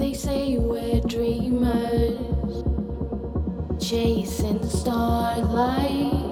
They say we're dreamers, chasing starlight,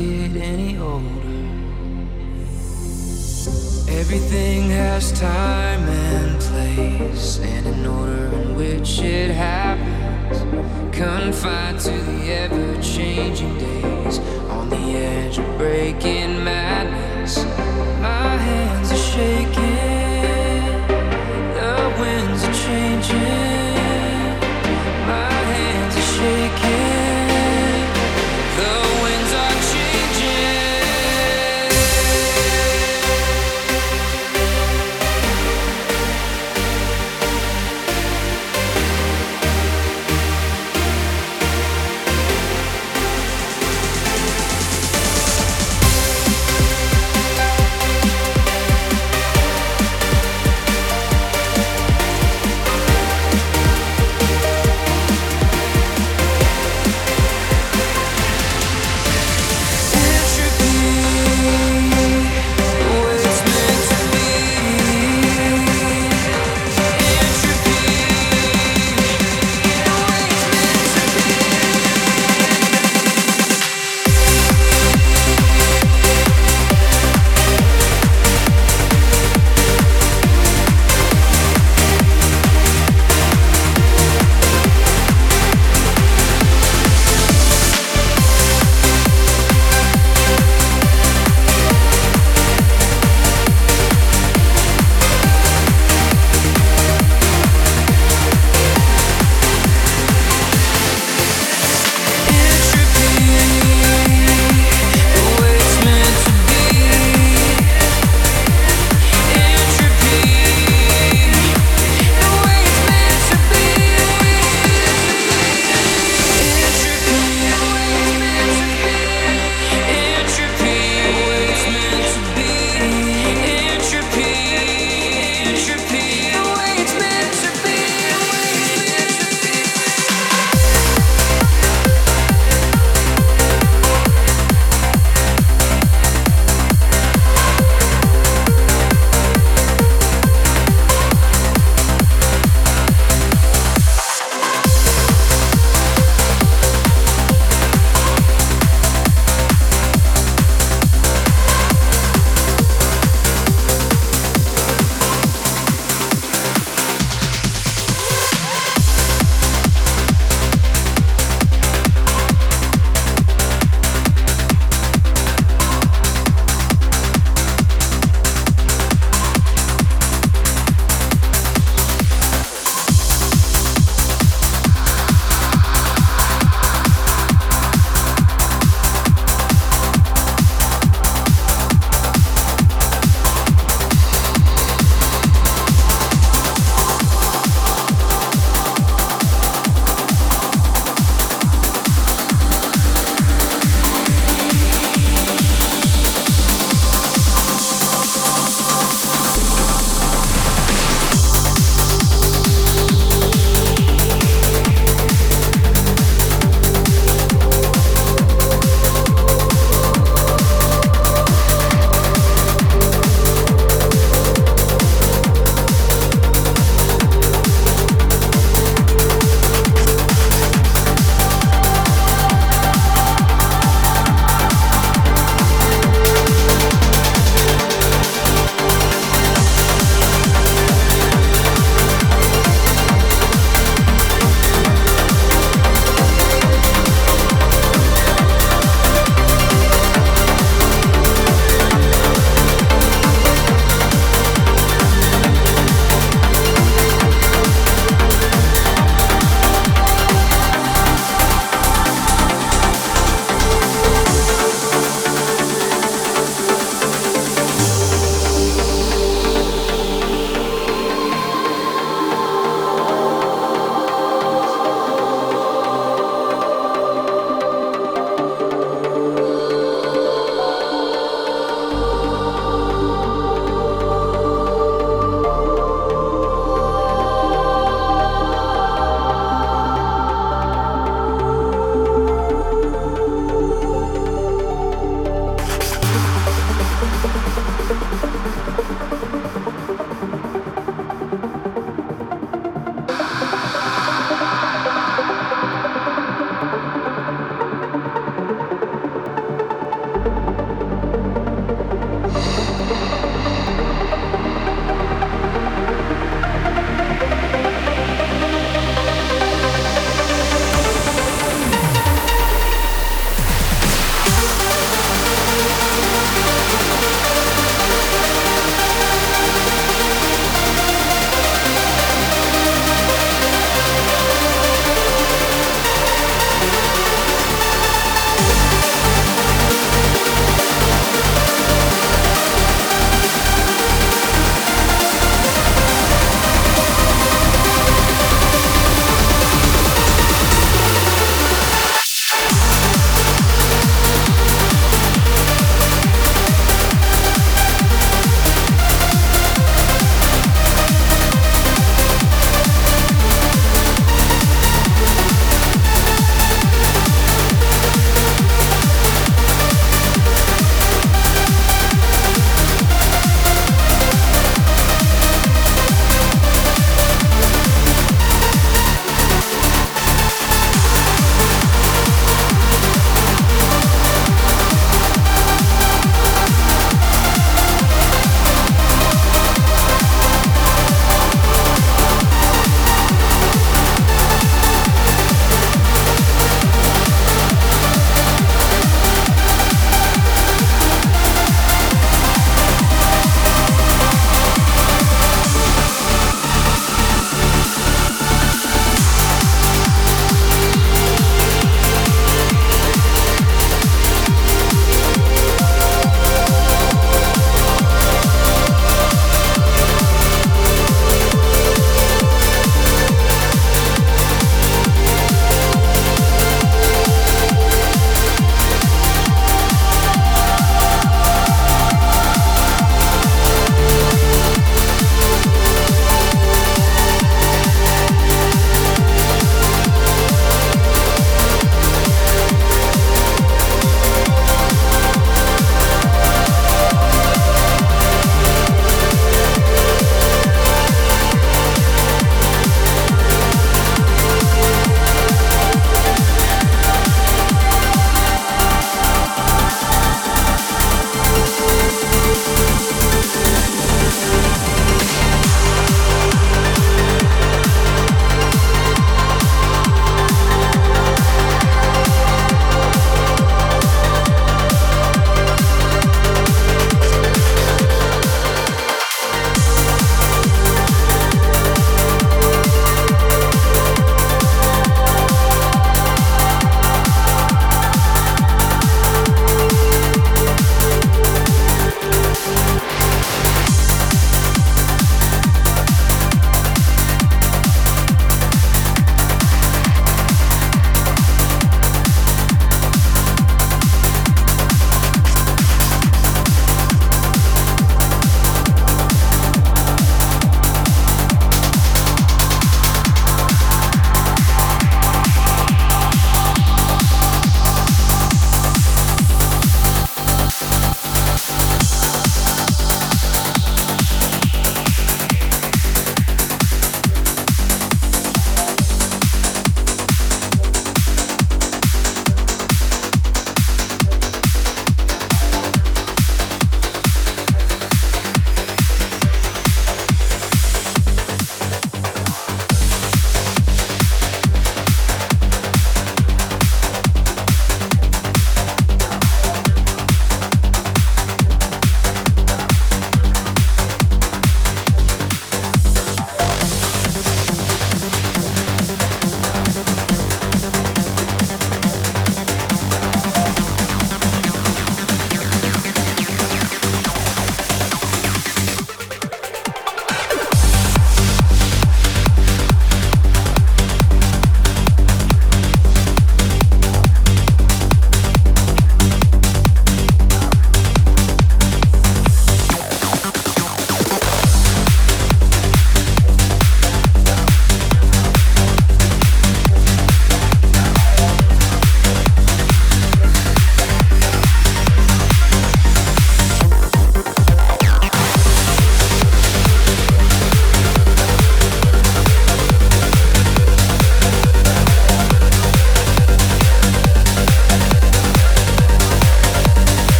get any older. Everything has time and place, and an order in which it happens. Confined to the ever changing days, on the edge of breaking madness. My hands are shaking,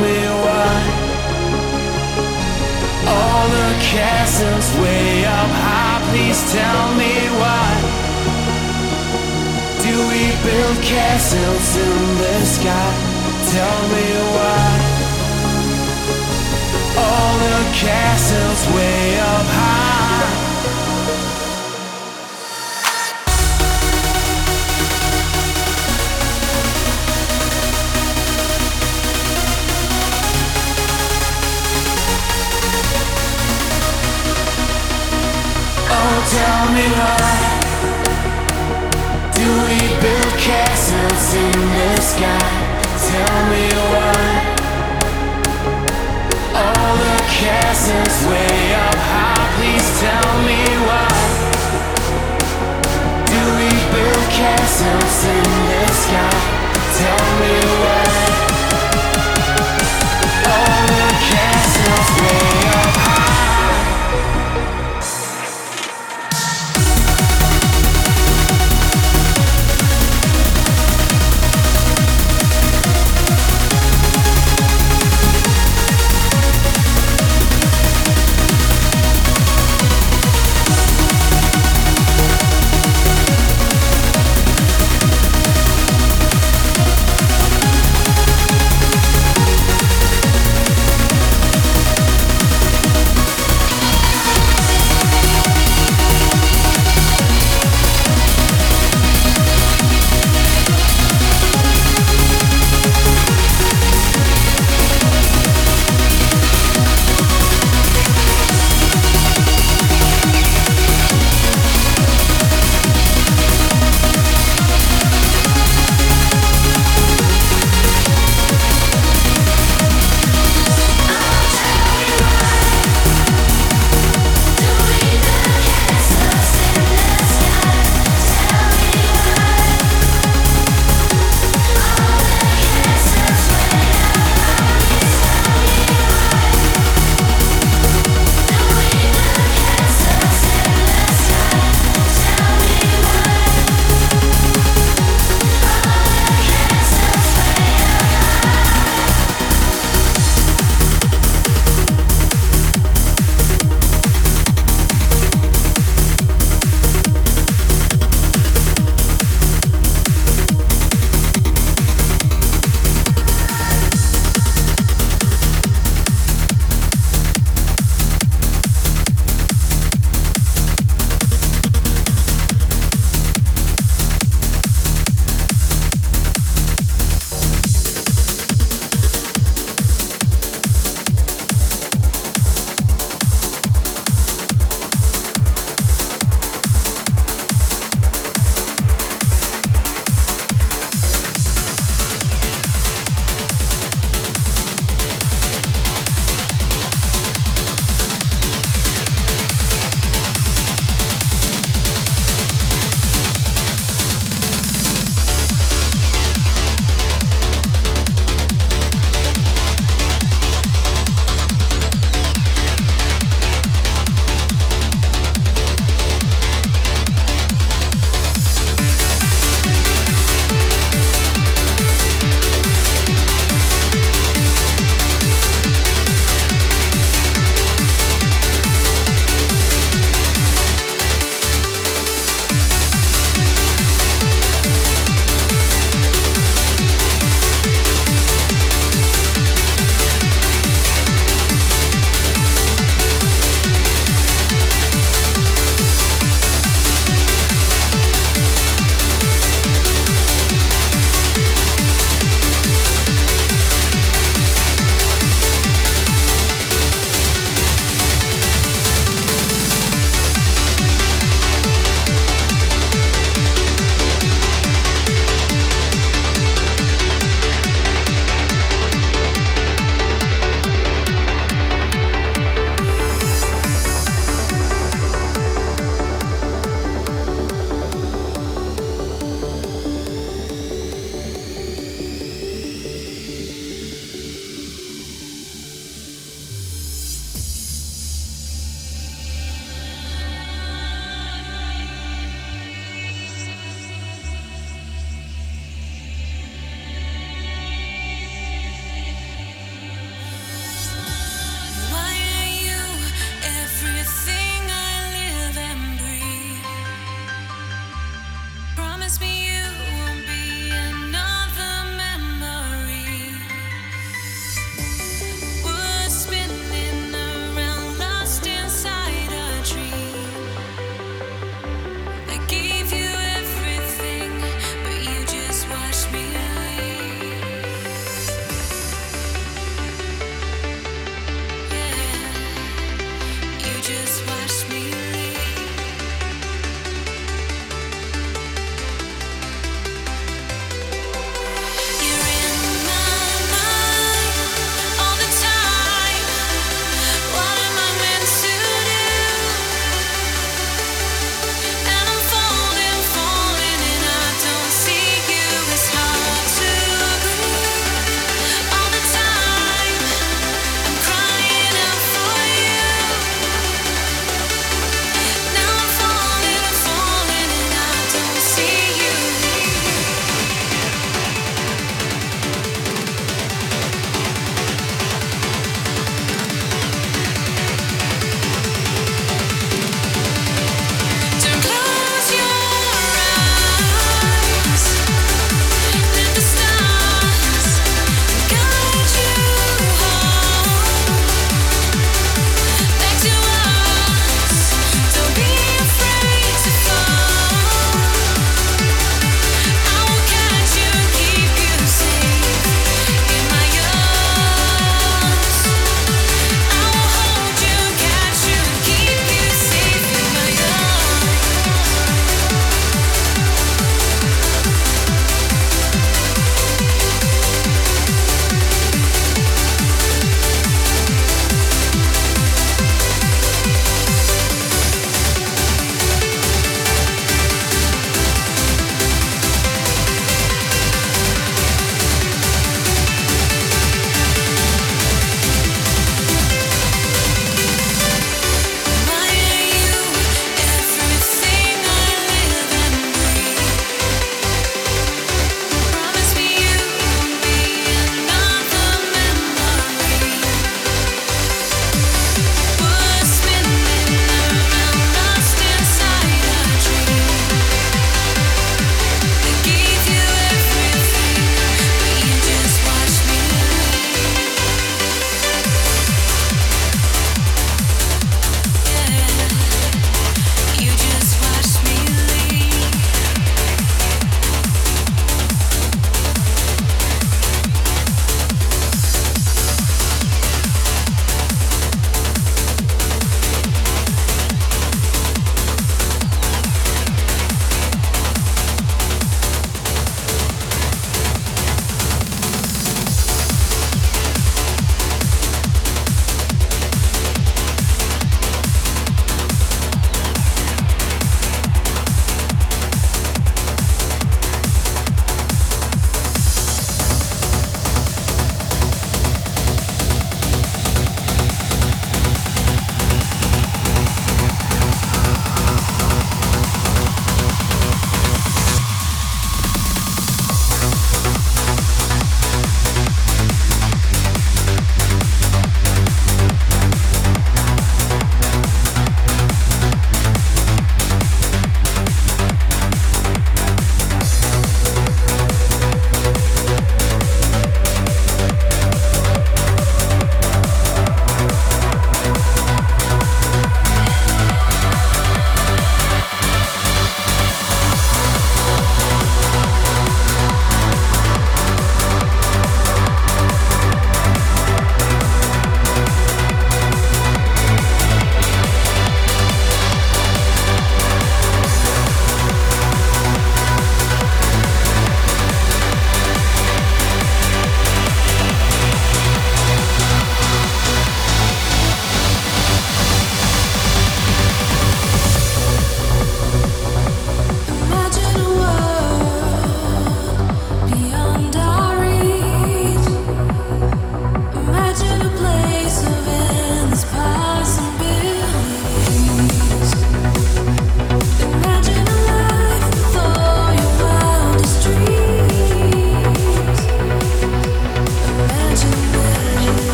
me why all the castles way up high. Please tell me why do we build castles in the sky? Tell me why all the castles way up high. Castles in the sky? Tell me why? All the castles way up, how please tell me why. Do we belcast in the sky? Tell me why